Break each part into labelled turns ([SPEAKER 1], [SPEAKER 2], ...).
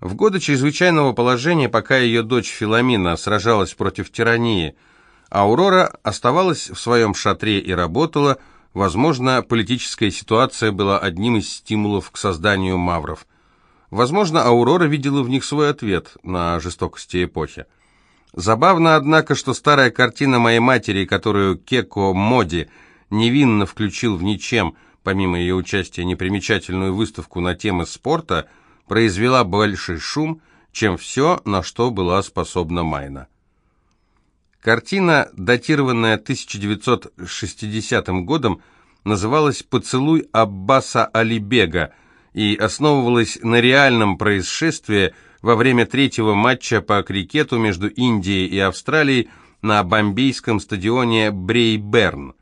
[SPEAKER 1] В годы чрезвычайного положения, пока ее дочь Филомина сражалась против тирании, Аурора оставалась в своем шатре и работала, возможно, политическая ситуация была одним из стимулов к созданию мавров. Возможно, Аурора видела в них свой ответ на жестокости эпохи. Забавно, однако, что старая картина моей матери, которую Кеко Моди невинно включил в ничем, помимо ее участия, непримечательную выставку на темы спорта, произвела больший шум, чем все, на что была способна Майна. Картина, датированная 1960 годом, называлась «Поцелуй Аббаса Алибега» и основывалась на реальном происшествии – во время третьего матча по крикету между Индией и Австралией на бомбейском стадионе Брейберн.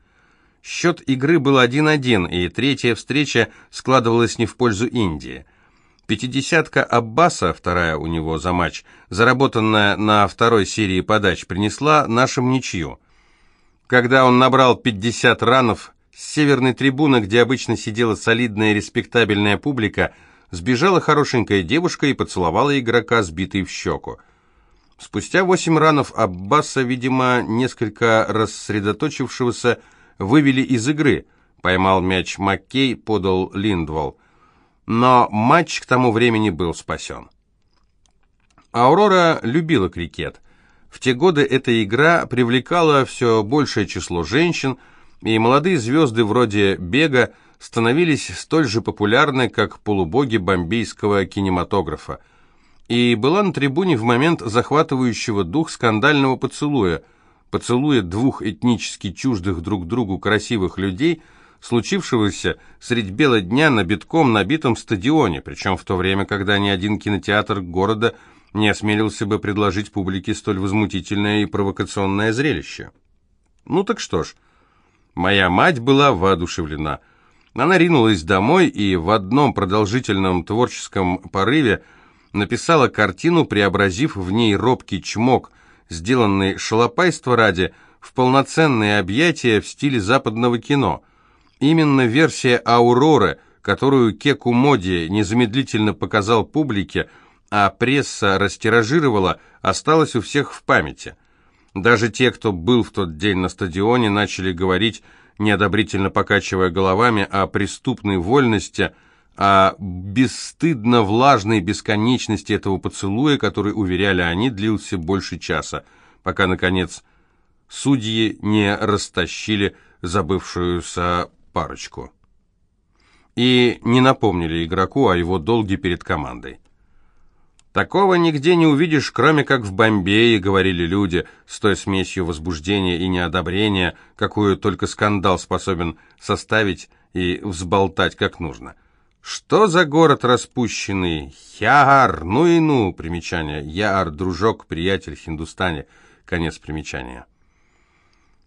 [SPEAKER 1] Счет игры был 1-1, и третья встреча складывалась не в пользу Индии. Пятидесятка Аббаса, вторая у него за матч, заработанная на второй серии подач, принесла нашим ничью. Когда он набрал 50 ранов, с северной трибуны, где обычно сидела солидная респектабельная публика, сбежала хорошенькая девушка и поцеловала игрока, сбитый в щеку. Спустя восемь ранов Аббаса, видимо, несколько рассредоточившегося, вывели из игры. Поймал мяч Маккей, подал Линдвол. Но матч к тому времени был спасен. Аурора любила крикет. В те годы эта игра привлекала все большее число женщин, и молодые звезды вроде Бега становились столь же популярны, как полубоги бомбейского кинематографа. И была на трибуне в момент захватывающего дух скандального поцелуя, поцелуя двух этнически чуждых друг другу красивых людей, случившегося средь бела дня на битком набитом стадионе, причем в то время, когда ни один кинотеатр города не осмелился бы предложить публике столь возмутительное и провокационное зрелище. Ну так что ж, моя мать была воодушевлена – она ринулась домой и в одном продолжительном творческом порыве написала картину, преобразив в ней робкий чмок, сделанный шалопайство ради, в полноценные объятия в стиле западного кино. Именно версия «Ауроры», которую Кеку Моди незамедлительно показал публике, а пресса растиражировала, осталась у всех в памяти. Даже те, кто был в тот день на стадионе, начали говорить неодобрительно покачивая головами, о преступной вольности, о бесстыдно влажной бесконечности этого поцелуя, который, уверяли они, длился больше часа, пока, наконец, судьи не растащили забывшуюся парочку. И не напомнили игроку о его долге перед командой. «Такого нигде не увидишь, кроме как в Бомбее», — говорили люди, с той смесью возбуждения и неодобрения, какую только скандал способен составить и взболтать как нужно. «Что за город распущенный? Яар, ну и ну!» Примечание. Яар, дружок, приятель Хиндустане. Конец примечания.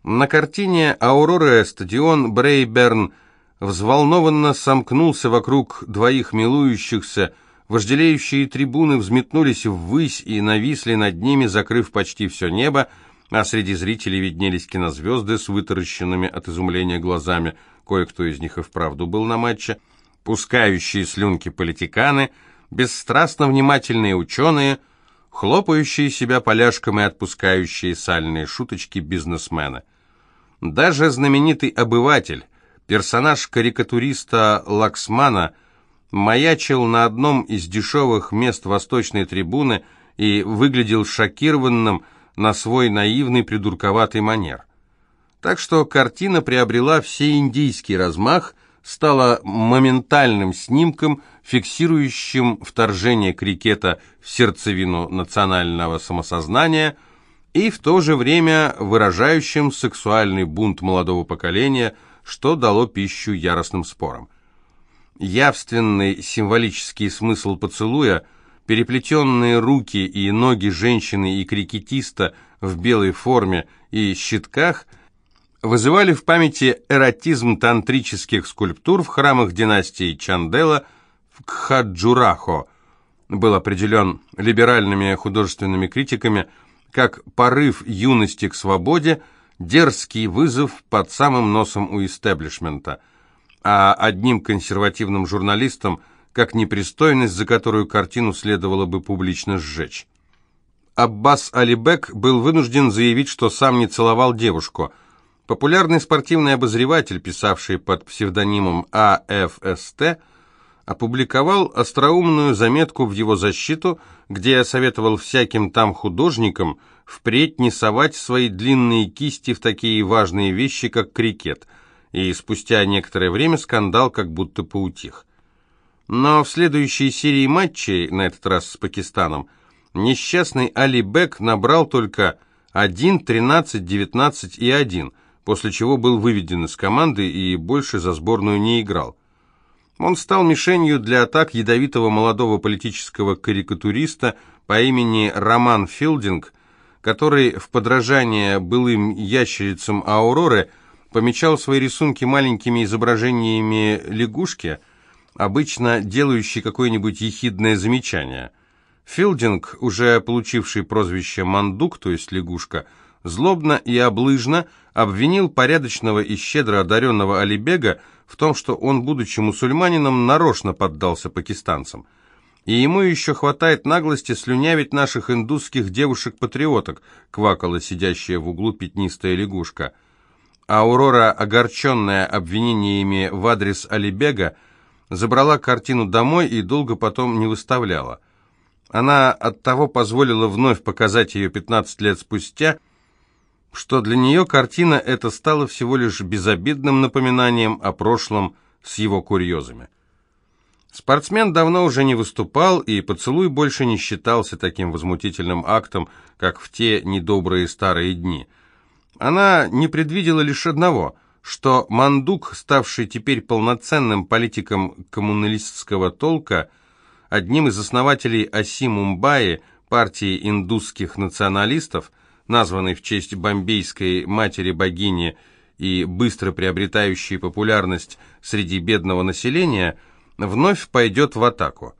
[SPEAKER 1] На картине «Аурора» стадион Брейберн взволнованно сомкнулся вокруг двоих милующихся, Вожделеющие трибуны взметнулись ввысь и нависли над ними, закрыв почти все небо, а среди зрителей виднелись кинозвезды с вытаращенными от изумления глазами, кое-кто из них и вправду был на матче, пускающие слюнки политиканы, бесстрастно внимательные ученые, хлопающие себя поляшком и отпускающие сальные шуточки бизнесмены. Даже знаменитый обыватель, персонаж карикатуриста Лаксмана – маячил на одном из дешевых мест восточной трибуны и выглядел шокированным на свой наивный придурковатый манер. Так что картина приобрела всеиндийский размах, стала моментальным снимком, фиксирующим вторжение крикета в сердцевину национального самосознания и в то же время выражающим сексуальный бунт молодого поколения, что дало пищу яростным спорам. Явственный символический смысл поцелуя, переплетенные руки и ноги женщины и крикетиста в белой форме и щитках вызывали в памяти эротизм тантрических скульптур в храмах династии Чандела в Кхаджурахо, был определен либеральными художественными критиками как порыв юности к свободе, дерзкий вызов под самым носом у истеблишмента – а одним консервативным журналистом как непристойность, за которую картину следовало бы публично сжечь. Аббас Алибек был вынужден заявить, что сам не целовал девушку. Популярный спортивный обозреватель, писавший под псевдонимом АФСТ, опубликовал остроумную заметку в его защиту, где я советовал всяким там художникам впредь не совать свои длинные кисти в такие важные вещи, как крикет, и спустя некоторое время скандал как будто поутих. Но в следующей серии матчей, на этот раз с Пакистаном, несчастный Али Бек набрал только 1, 13, 19 и 1, после чего был выведен из команды и больше за сборную не играл. Он стал мишенью для атак ядовитого молодого политического карикатуриста по имени Роман Филдинг, который в подражание былым ящерицам Ауроры помечал свои рисунки маленькими изображениями лягушки, обычно делающей какое-нибудь ехидное замечание. Филдинг, уже получивший прозвище «Мандук», то есть лягушка, злобно и облыжно обвинил порядочного и щедро одаренного Алибега в том, что он, будучи мусульманином, нарочно поддался пакистанцам. И ему еще хватает наглости слюнявить наших индусских девушек-патриоток, квакала сидящая в углу пятнистая лягушка. А Аурора, огорченная обвинениями в адрес Алибега, забрала картину домой и долго потом не выставляла. Она оттого позволила вновь показать ее 15 лет спустя – что для нее картина эта стала всего лишь безобидным напоминанием о прошлом с его курьезами. Спортсмен давно уже не выступал, и поцелуй больше не считался таким возмутительным актом, как в те недобрые старые дни. Она не предвидела лишь одного, что Мандук, ставший теперь полноценным политиком коммуналистского толка, одним из основателей оси Мумбаи, партии индусских националистов, названный в честь бомбейской матери-богини и быстро приобретающей популярность среди бедного населения, вновь пойдет в атаку.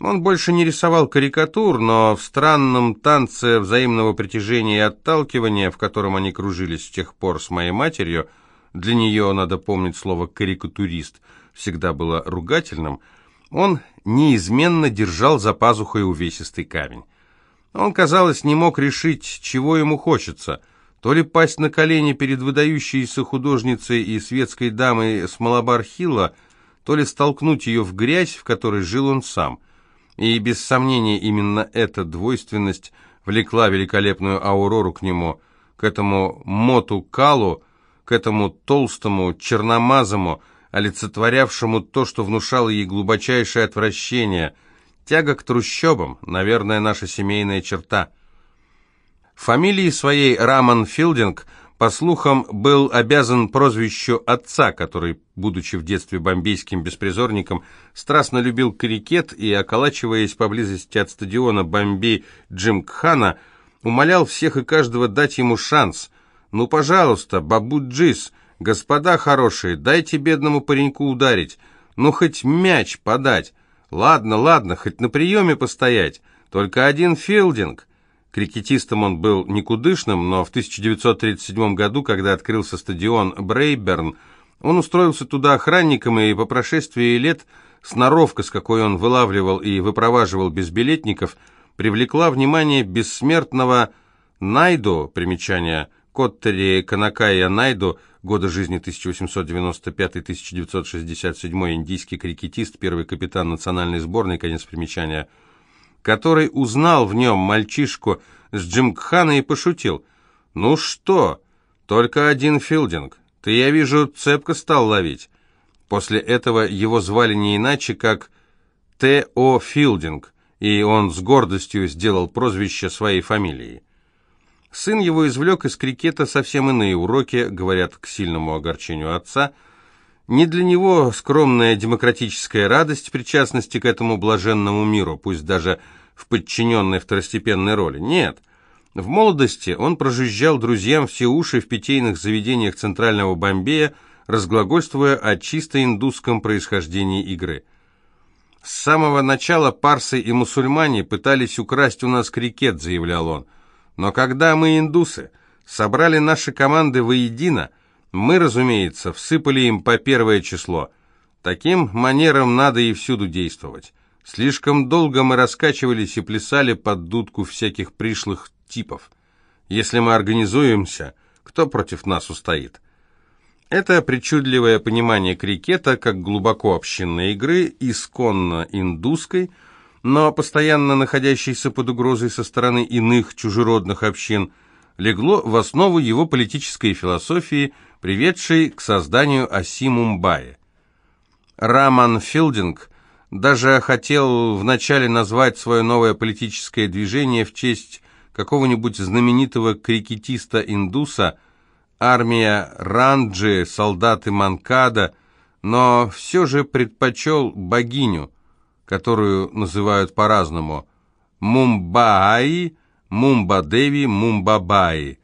[SPEAKER 1] Он больше не рисовал карикатур, но в странном танце взаимного притяжения и отталкивания, в котором они кружились с тех пор с моей матерью, для нее, надо помнить, слово «карикатурист» всегда было ругательным, он неизменно держал за пазухой увесистый камень. Он, казалось, не мог решить, чего ему хочется. То ли пасть на колени перед выдающейся художницей и светской дамой с Малабар-Хилла, то ли столкнуть ее в грязь, в которой жил он сам. И без сомнения именно эта двойственность влекла великолепную Аурору к нему, к этому Моту Калу, к этому толстому, черномазому, олицетворявшему то, что внушало ей глубочайшее отвращение – Тяга к трущобам, наверное, наша семейная черта. Фамилией своей Раман Филдинг, по слухам, был обязан прозвищу отца, который, будучи в детстве бомбейским беспризорником, страстно любил крикет и, околачиваясь поблизости от стадиона Бомбей Джимкхана, умолял всех и каждого дать ему шанс. «Ну, пожалуйста, бабу Джис, господа хорошие, дайте бедному пареньку ударить, ну, хоть мяч подать». Ладно, ладно, хоть на приеме постоять. Только один филдинг. Крикетистом он был никудышным, но в 1937 году, когда открылся стадион Брейберн, он устроился туда охранником, и по прошествии лет сноровка, с какой он вылавливал и выпроваживал безбилетников, привлекла внимание бессмертного Найдо, примечание Коттери Канакая Найдо, года жизни 1895-1967, индийский крикетист, первый капитан национальной сборной, конец примечания, который узнал в нем мальчишку с Джимкхана и пошутил. «Ну что, только один филдинг. Ты, я вижу, цепко стал ловить». После этого его звали не иначе, как Т.О. Филдинг, и он с гордостью сделал прозвище своей фамилии. Сын его извлек из крикета совсем иные уроки, говорят, к сильному огорчению отца. Не для него скромная демократическая радость причастности к этому блаженному миру, пусть даже в подчиненной второстепенной роли. Нет. В молодости он прожужжал друзьям все уши в питейных заведениях Центрального Бомбея, разглагольствуя о чисто индусском происхождении игры. «С самого начала парсы и мусульмане пытались украсть у нас крикет», — заявлял он. Но когда мы, индусы, собрали наши команды воедино, мы, разумеется, всыпали им по первое число. Таким манером надо и всюду действовать. Слишком долго мы раскачивались и плясали под дудку всяких пришлых типов. Если мы организуемся, кто против нас устоит? Это причудливое понимание крикета как глубоко общинной игры, исконно индусской, но постоянно находящейся под угрозой со стороны иных чужеродных общин, легло в основу его политической философии, приведшей к созданию оси Мумбаи. Раман Филдинг даже хотел вначале назвать свое новое политическое движение в честь какого-нибудь знаменитого крикетиста-индуса, армия Ранджи, солдаты Манкада, но все же предпочел богиню, которую называют по-разному Мумбаи, Мумбадеви, Мумбабаи,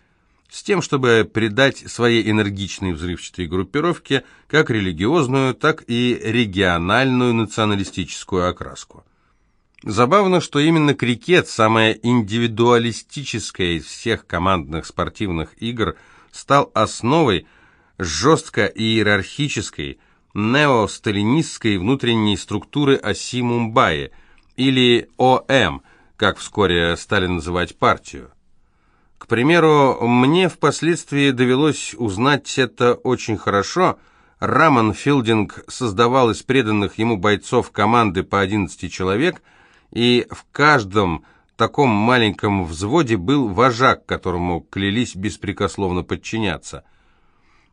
[SPEAKER 1] с тем, чтобы придать своей энергичной взрывчатой группировке как религиозную, так и региональную националистическую окраску. Забавно, что именно крикет, самая индивидуалистическая из всех командных спортивных игр, стал основой жестко иерархической, неосталинистской внутренней структуры оси Мумбаи, или ОМ, как вскоре стали называть партию. К примеру, мне впоследствии довелось узнать это очень хорошо. Раман Филдинг создавал из преданных ему бойцов команды по 11 человек, и в каждом таком маленьком взводе был вожак, которому клялись беспрекословно подчиняться.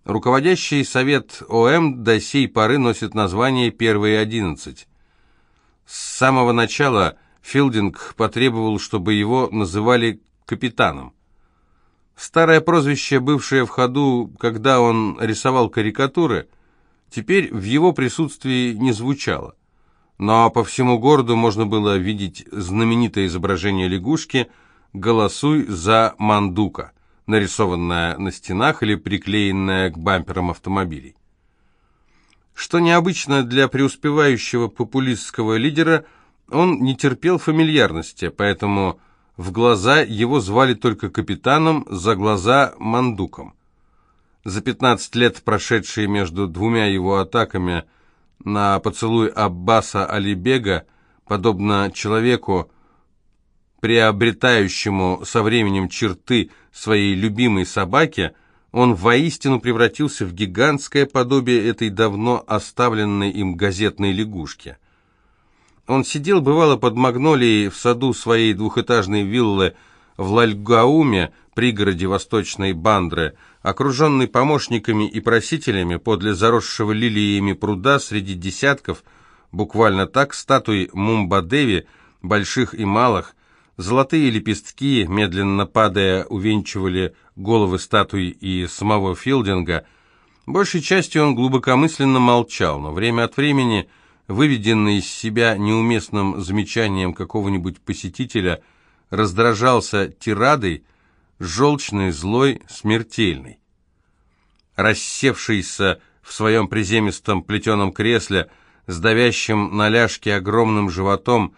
[SPEAKER 1] Руководящий совет ОМ до сей поры носит название «Первые одиннадцать». С самого начала Филдинг потребовал, чтобы его называли капитаном. Старое прозвище, бывшее в ходу, когда он рисовал карикатуры, теперь в его присутствии не звучало. Но по всему городу можно было видеть знаменитое изображение лягушки «Голосуй за Мандука», нарисованное на стенах или приклеенное к бамперам автомобилей. Что необычно для преуспевающего популистского лидера, он не терпел фамильярности, поэтому в глаза его звали только капитаном, за глаза – мандуком. За 15 лет, прошедшие между двумя его атаками на поцелуй Аббаса Алибега, подобно человеку, приобретающему со временем черты своей любимой собаки, он воистину превратился в гигантское подобие этой давно оставленной им газетной лягушки – он сидел, бывало, под магнолией в саду своей двухэтажной виллы в Лальгауме, пригороде восточной Бандры, окруженный помощниками и просителями подле заросшего лилиями пруда среди десятков, буквально так, статуй Мумбадеви, больших и малых, золотые лепестки, медленно падая, увенчивали головы статуи и самого Филдинга. Большей частью он глубокомысленно молчал, но время от времени выведенный из себя неуместным замечанием какого-нибудь посетителя, раздражался тирадой, желчный, злой, смертельный. Рассевшийся в своем приземистом плетеном кресле, с давящим на ляжке огромным животом,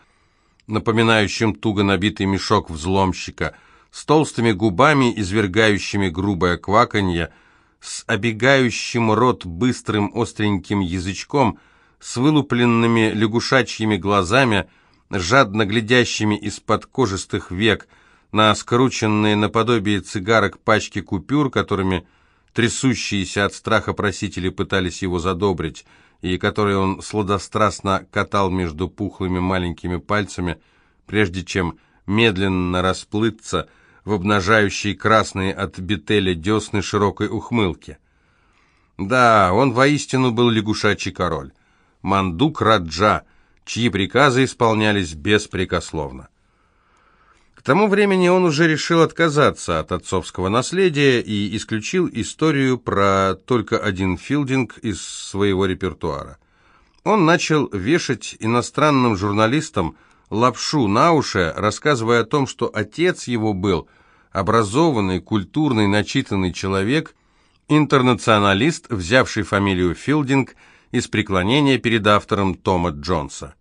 [SPEAKER 1] напоминающим туго набитый мешок взломщика, с толстыми губами, извергающими грубое кваканье, с обегающим рот быстрым остреньким язычком — с вылупленными лягушачьими глазами, жадно глядящими из-под кожистых век на скрученные наподобие цигарок пачки купюр, которыми трясущиеся от страха просители пытались его задобрить, и которые он сладострастно катал между пухлыми маленькими пальцами, прежде чем медленно расплыться в обнажающей красные от бетеля десны широкой ухмылки. Да, он воистину был лягушачий король. Мандук Раджа, чьи приказы исполнялись беспрекословно. К тому времени он уже решил отказаться от отцовского наследия и исключил историю про только один филдинг из своего репертуара. Он начал вешать иностранным журналистам лапшу на уши, рассказывая о том, что отец его был образованный, культурный, начитанный человек, интернационалист, взявший фамилию Филдинг – из преклонения перед автором Тома Джонса.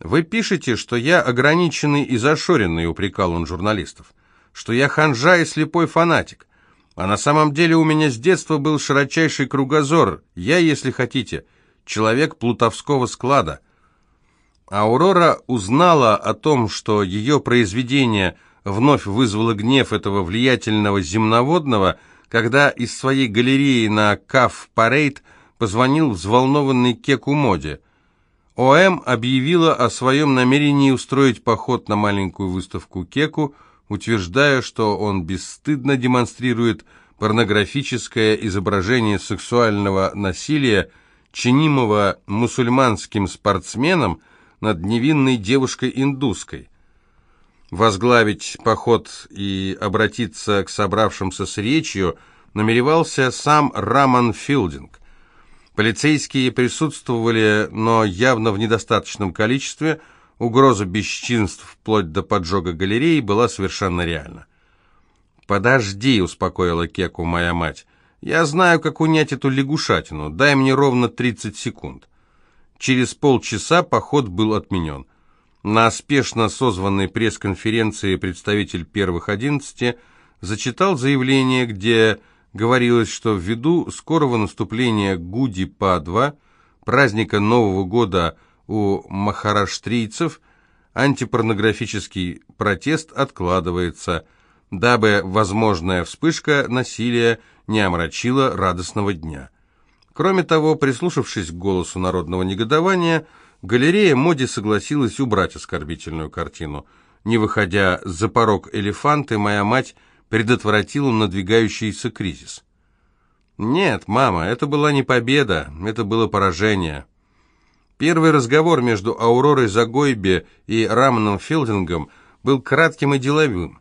[SPEAKER 1] «Вы пишете, что я ограниченный и зашоренный», — упрекал он журналистов, «что я ханжа и слепой фанатик. А на самом деле у меня с детства был широчайший кругозор. Я, если хотите, человек плутовского склада. Аурора узнала о том, что ее произведение вновь вызвало гнев этого влиятельного земноводного, когда из своей галереи на Каф-Парейд позвонил взволнованный Кеку Моди. ОМ объявила о своем намерении устроить поход на маленькую выставку Кеку, утверждая, что он бесстыдно демонстрирует порнографическое изображение сексуального насилия, чинимого мусульманским спортсменом над невинной девушкой-индуской. Возглавить поход и обратиться к собравшимся с речью намеревался сам Раман Филдинг. Полицейские присутствовали, но явно в недостаточном количестве, угроза бесчинств вплоть до поджога галереи была совершенно реальна. «Подожди», — успокоила Кеку моя мать. «Я знаю, как унять эту лягушатину. Дай мне ровно 30 секунд». Через полчаса поход был отменен. На спешно созванной пресс-конференции представитель первых одиннадцати зачитал заявление, где говорилось, что ввиду скорого наступления Гуди-Падва, праздника Нового года у махараштрийцев, антипорнографический протест откладывается – дабы возможная вспышка насилия не омрачила радостного дня. Кроме того, прислушавшись к голосу народного негодования, галерея Моди согласилась убрать оскорбительную картину. Не выходя за порог элефанты, моя мать предотвратила надвигающийся кризис. Нет, мама, это была не победа, это было поражение. Первый разговор между Ауророй Загойбе и Раманом Филдингом был кратким и деловым.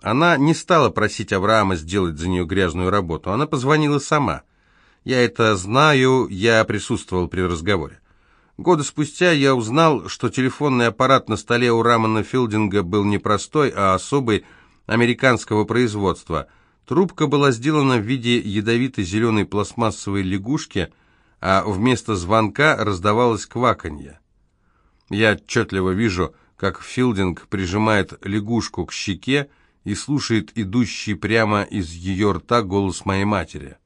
[SPEAKER 1] Она не стала просить Авраама сделать за нее грязную работу. Она позвонила сама. Я это знаю, я присутствовал при разговоре. Годы спустя я узнал, что телефонный аппарат на столе у Рамана Филдинга был не простой, а особый, американского производства. Трубка была сделана в виде ядовитой зеленой пластмассовой лягушки, а вместо звонка раздавалось кваканье. Я отчетливо вижу, как Филдинг прижимает лягушку к щеке, и слушает идущий прямо из ее рта голос моей матери.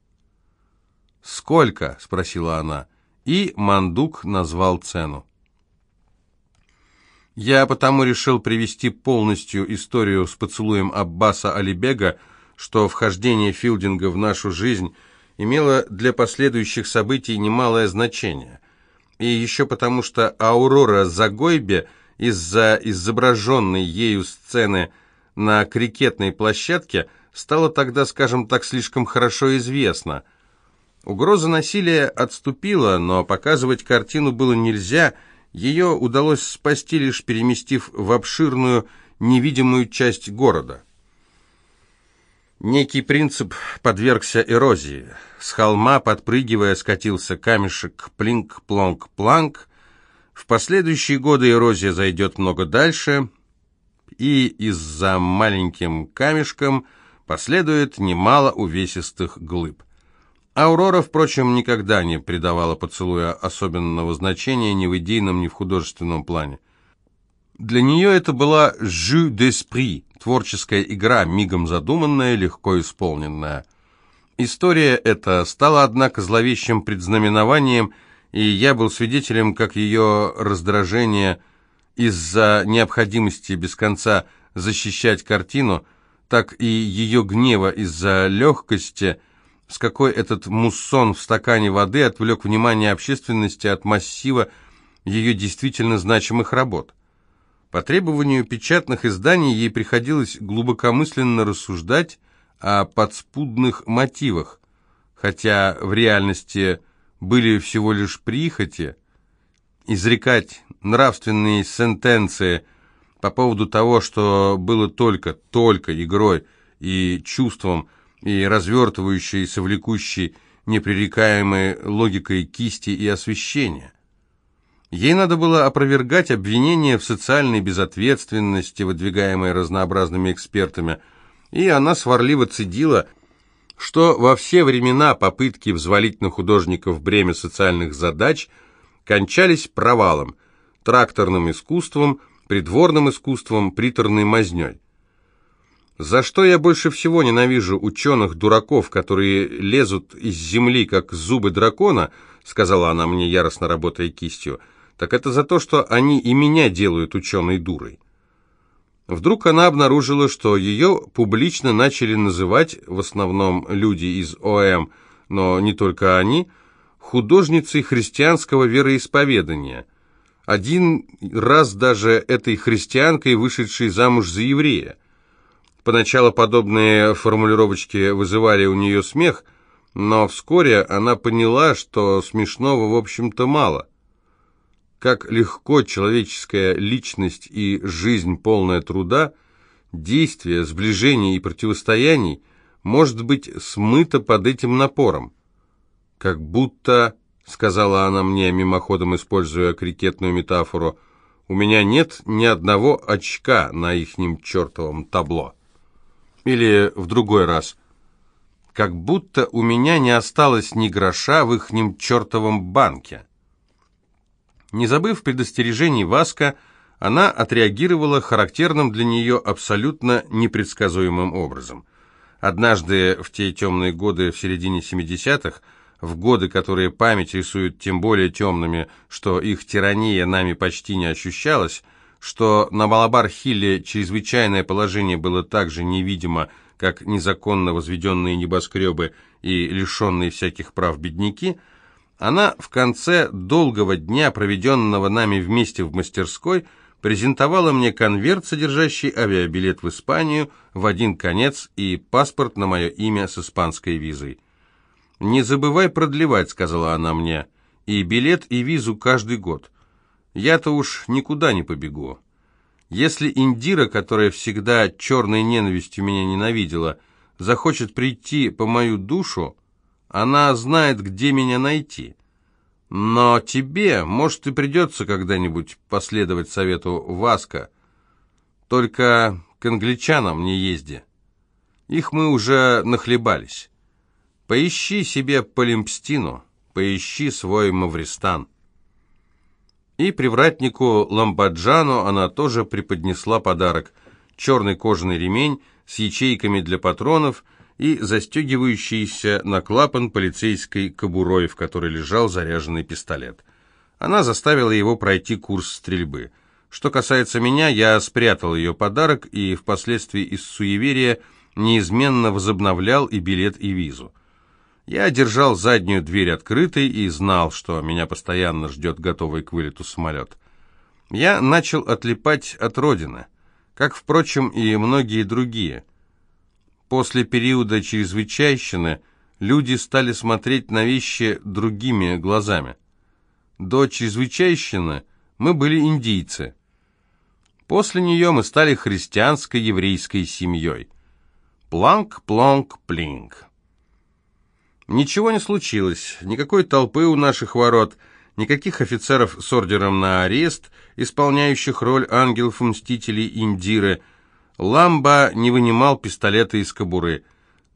[SPEAKER 1] «Сколько?» — спросила она, и Мандук назвал цену. Я потому решил привести полностью историю с поцелуем Аббаса Алибега, что вхождение Филдинга в нашу жизнь имело для последующих событий немалое значение. И еще потому, что Аурора Загойбе из-за изображенной ею сцены – на крикетной площадке стало тогда, скажем так, слишком хорошо известно. Угроза насилия отступила, но показывать картину было нельзя, ее удалось спасти, лишь переместив в обширную, невидимую часть города. Некий принцип подвергся эрозии. С холма, подпрыгивая, скатился камешек плинк-плонк-планк. В последующие годы эрозия зайдет много дальше, и из-за маленьким камешком последует немало увесистых глыб. Аурора, впрочем, никогда не придавала поцелуя особенного значения ни в идейном, ни в художественном плане. Для нее это была «jeu d'esprit» – творческая игра, мигом задуманная, легко исполненная. История эта стала, однако, зловещим предзнаменованием, и я был свидетелем, как ее раздражение – из-за необходимости без конца защищать картину, так и ее гнева из-за легкости, с какой этот муссон в стакане воды отвлек внимание общественности от массива ее действительно значимых работ. По требованию печатных изданий ей приходилось глубокомысленно рассуждать о подспудных мотивах, хотя в реальности были всего лишь прихоти, изрекать нравственные сентенции по поводу того, что было только, только игрой и чувством, и развертывающейся, влекущей непререкаемой логикой кисти и освещения. Ей надо было опровергать обвинения в социальной безответственности, выдвигаемые разнообразными экспертами, и она сварливо цедила, что во все времена попытки взвалить на художников бремя социальных задач кончались провалом – тракторным искусством, придворным искусством, приторной мазнёй. За что я больше всего ненавижу ученых-дураков, которые лезут из земли, как зубы дракона, сказала она мне, яростно работая кистью, так это за то, что они и меня делают ученой дурой. Вдруг она обнаружила, что ее публично начали называть, в основном люди из ОМ, но не только они, художницей христианского вероисповедания. Один раз даже этой христианкой, вышедшей замуж за еврея. Поначалу подобные формулировочки вызывали у нее смех, но вскоре она поняла, что смешного, в общем-то, мало. Как легко человеческая личность и жизнь, полная труда, действия, сближений и противостояний, может быть смыта под этим напором. Как будто, сказала она мне, мимоходом используя крикетную метафору, у меня нет ни одного очка на ихнем чертовом табло. Или в другой раз, как будто у меня не осталось ни гроша в ихнем чертовом банке. Не забыв предостережений Васка, она отреагировала характерным для нее абсолютно непредсказуемым образом. Однажды в те темные годы в середине 70-х, в годы, которые память рисует тем более темными, что их тирания нами почти не ощущалась, что на Малабар-Хилле чрезвычайное положение было так же невидимо, как незаконно возведенные небоскребы и лишенные всяких прав бедняки – она в конце долгого дня, проведенного нами вместе в мастерской, презентовала мне конверт, содержащий авиабилет в Испанию в один конец и паспорт на мое имя с испанской визой. «Не забывай продлевать», — сказала она мне, — «и билет, и визу каждый год. Я-то уж никуда не побегу. Если Индира, которая всегда черной ненавистью меня ненавидела, захочет прийти по мою душу, она знает, где меня найти. Но тебе, может, и придется когда-нибудь последовать совету Васка. Только к англичанам не езди. Их мы уже нахлебались. Поищи себе Полимпстину, поищи свой Мавристан. И привратнику Ламбаджану она тоже преподнесла подарок. Черный кожаный ремень с ячейками для патронов – и застегивающийся на клапан полицейской кобурой, в которой лежал заряженный пистолет. Она заставила его пройти курс стрельбы. Что касается меня, я спрятал ее подарок и впоследствии из суеверия неизменно возобновлял и билет, и визу. Я держал заднюю дверь открытой и знал, что меня постоянно ждет готовый к вылету самолет. Я начал отлипать от родины, как, впрочем, и многие другие – После периода чрезвычайщины люди стали смотреть на вещи другими глазами. До чрезвычайщины мы были индийцы. После нее мы стали христианской еврейской семьей. Планк, плонк, плинк. Ничего не случилось, никакой толпы у наших ворот, никаких офицеров с ордером на арест, исполняющих роль ангелов-мстителей Индиры – Ламба не вынимал пистолета из кобуры.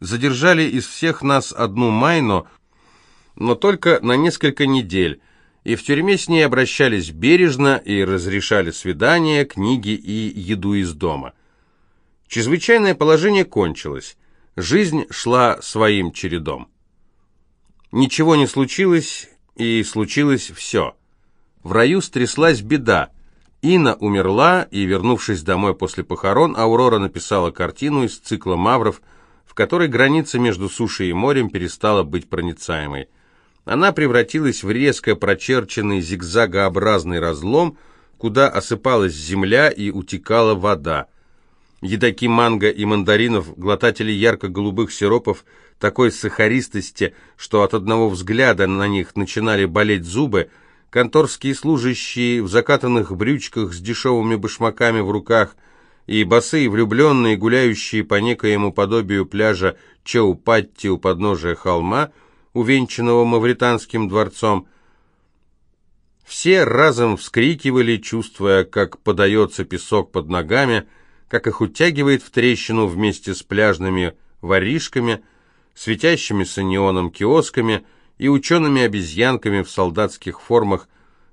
[SPEAKER 1] Задержали из всех нас одну Майно, но только на несколько недель, и в тюрьме с ней обращались бережно и разрешали свидания, книги и еду из дома. Чрезвычайное положение кончилось. Жизнь шла своим чередом. Ничего не случилось, и случилось все. В раю стряслась беда – Инна умерла, и, вернувшись домой после похорон, Аурора написала картину из цикла «Мавров», в которой граница между сушей и морем перестала быть проницаемой. Она превратилась в резко прочерченный зигзагообразный разлом, куда осыпалась земля и утекала вода. Едоки манго и мандаринов, глотатели ярко-голубых сиропов, такой сахаристости, что от одного взгляда на них начинали болеть зубы – конторские служащие в закатанных брючках с дешевыми башмаками в руках и босые влюбленные, гуляющие по некоему подобию пляжа Чаупатти у подножия холма, увенчанного мавританским дворцом, все разом вскрикивали, чувствуя, как подается песок под ногами, как их утягивает в трещину вместе с пляжными воришками, светящимися неоном киосками и учеными-обезьянками в солдатских формах,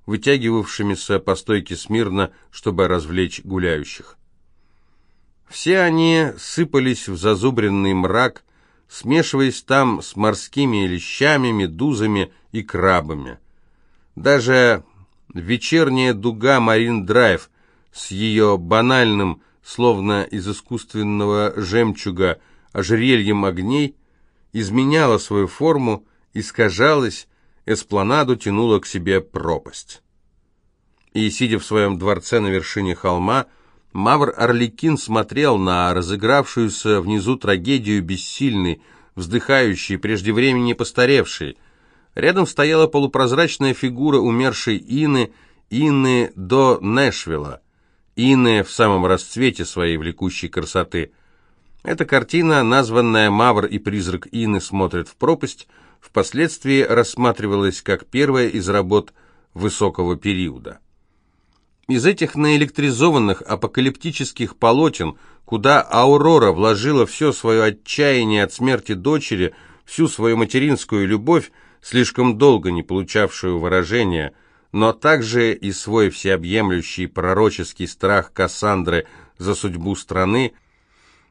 [SPEAKER 1] вытягивавшимися по стойке смирно, чтобы развлечь гуляющих. Все они сыпались в зазубренный мрак, смешиваясь там с морскими лещами, медузами и крабами. Даже вечерняя дуга Марин-Драйв с ее банальным, словно из искусственного жемчуга, ожерельем огней, изменяла свою форму, искажалась, эспланаду тянула к себе пропасть. И, сидя в своем дворце на вершине холма, Мавр Орликин смотрел на разыгравшуюся внизу трагедию бессильный, вздыхающий, прежде времени постаревший. Рядом стояла полупрозрачная фигура умершей Ины, Ины до Нэшвилла. Ины в самом расцвете своей влекущей красоты. Эта картина, названная «Мавр и призрак Ины смотрят в пропасть», впоследствии рассматривалась как первая из работ высокого периода. Из этих наэлектризованных апокалиптических полотен, куда Аурора вложила все свое отчаяние от смерти дочери, всю свою материнскую любовь, слишком долго не получавшую выражения, но также и свой всеобъемлющий пророческий страх Кассандры за судьбу страны,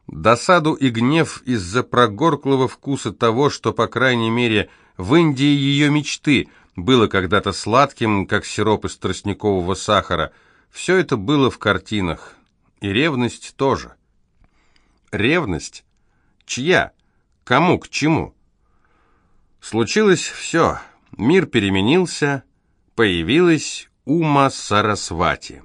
[SPEAKER 1] досаду и гнев из-за прогорклого вкуса того, что, по крайней мере, в Индии ее мечты было когда-то сладким, как сироп из тростникового сахара – все это было в картинах. И ревность тоже. Ревность? Чья? Кому к чему? Случилось все. Мир переменился. Появилась Ума Сарасвати.